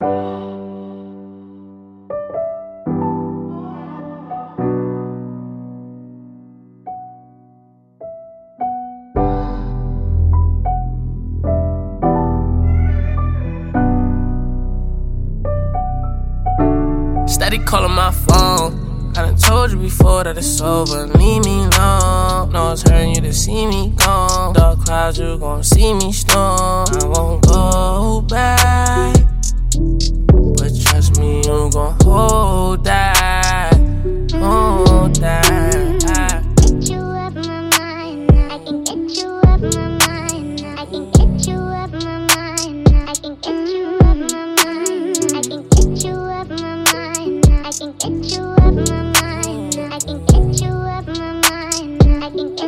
Steady calling my phone. I done told you before that it's over. Leave me alone. No, it's hurting you to see me gone. Dark clouds, you gon' see me storm. I won't go back. You gon' hold that. Hold that. I can get you up my mind. I can get you my mind. I can get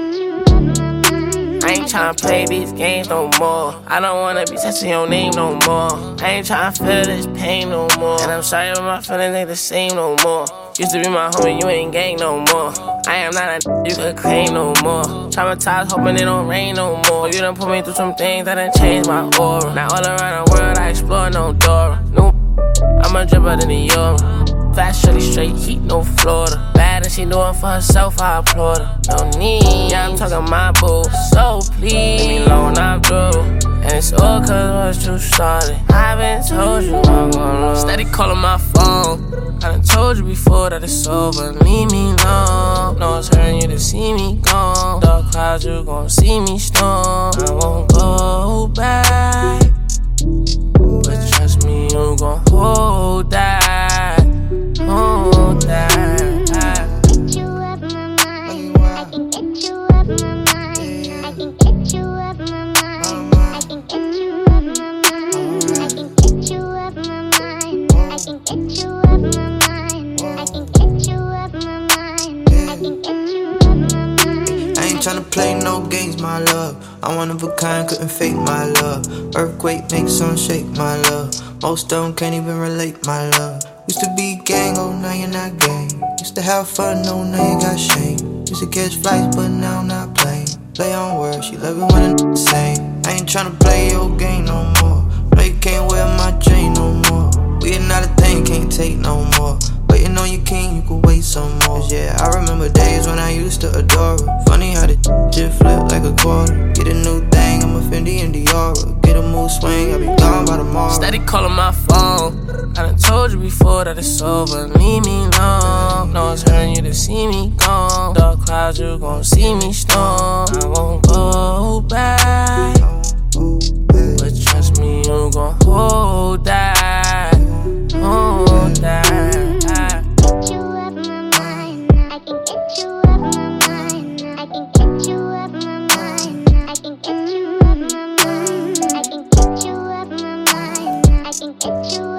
ain't tryna play these games no more. I don't wanna be touching your name no more. I ain't tryna feel this pain no more. And I'm sorry, but my feelings ain't the same no more. Used to be my homie, you ain't gang no more. I am not a you could claim no more. Traumatized, hoping it don't rain no more. You done put me through some things that done changed my aura. Now all around the world, I explore no door. New, I'm a dripper than the euro. Fast, shorty, straight heat, no Florida. And she doing for herself, I applaud her. No need, yeah, I'm talking my boo. So please, leave me alone, I'm through. And it's all cause what you started. I've been told you I'm gonna. Steady calling my phone. I done told you before that it's over. Leave me alone. No, it's hurting you to see me gone. Dark clouds, you gon' see me storm. I won't go back. Ain't tryna play no games, my love. I'm one of a kind, couldn't fake my love. Earthquake makes some shake, my love. Most them can't even relate, my love. Used to be gang, oh now you're not gang. Used to have fun, oh now you got shame. Used to catch flights, but now I'm not playing. Play on words, she love it when it's the same. I ain't tryna play your game no more. Yeah, I remember days when I used to adore her. Funny how the shit flip like a quarter. Get a new thing, I'm a Fendi and Diora. Get a mood swing, I'll be gone by tomorrow. Steady calling my phone. I done told you before that it's over. Leave me alone. No, it's hurting you to see me gone. Dark clouds, you gon' see me storm. I won't It's